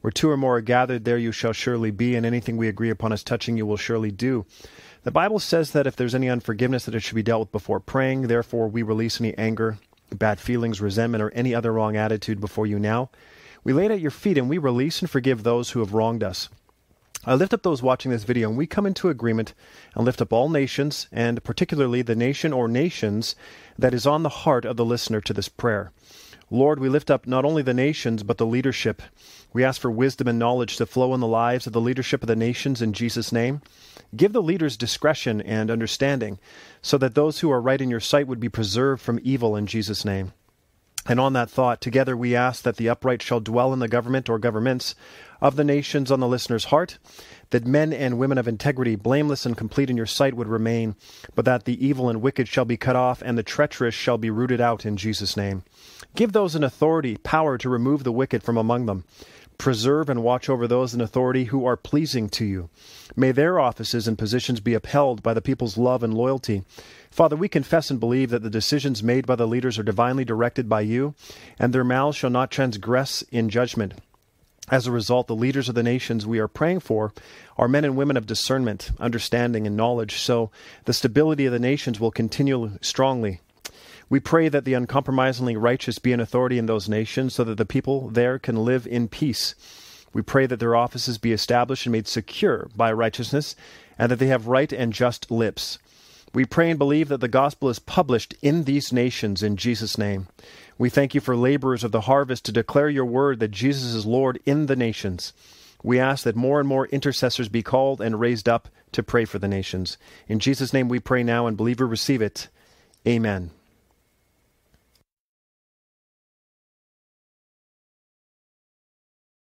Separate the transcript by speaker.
Speaker 1: Where two or more are gathered, there you shall surely be, and anything we agree upon as touching you will surely do. The Bible says that if there's any unforgiveness, that it should be dealt with before praying. Therefore, we release any anger, bad feelings, resentment, or any other wrong attitude before you now. We lay it at your feet and we release and forgive those who have wronged us. I lift up those watching this video and we come into agreement and lift up all nations, and particularly the nation or nations that is on the heart of the listener to this prayer. Lord, we lift up not only the nations, but the leadership. We ask for wisdom and knowledge to flow in the lives of the leadership of the nations in Jesus' name. Give the leaders discretion and understanding, so that those who are right in your sight would be preserved from evil in Jesus' name. And on that thought, together we ask that the upright shall dwell in the government or governments of the nations on the listener's heart, that men and women of integrity, blameless and complete in your sight, would remain, but that the evil and wicked shall be cut off, and the treacherous shall be rooted out in Jesus' name. Give those in authority power to remove the wicked from among them. Preserve and watch over those in authority who are pleasing to you. May their offices and positions be upheld by the people's love and loyalty. Father, we confess and believe that the decisions made by the leaders are divinely directed by you, and their mouths shall not transgress in judgment. As a result, the leaders of the nations we are praying for are men and women of discernment, understanding, and knowledge, so the stability of the nations will continue strongly we pray that the uncompromisingly righteous be in authority in those nations so that the people there can live in peace. We pray that their offices be established and made secure by righteousness, and that they have right and just lips. We pray and believe that the gospel is published in these nations in Jesus' name. We thank you for laborers of the harvest to declare your word that Jesus is Lord in the nations. We ask that more and more intercessors be called and raised up to pray for the nations. In Jesus' name we pray now and believe we receive it. Amen.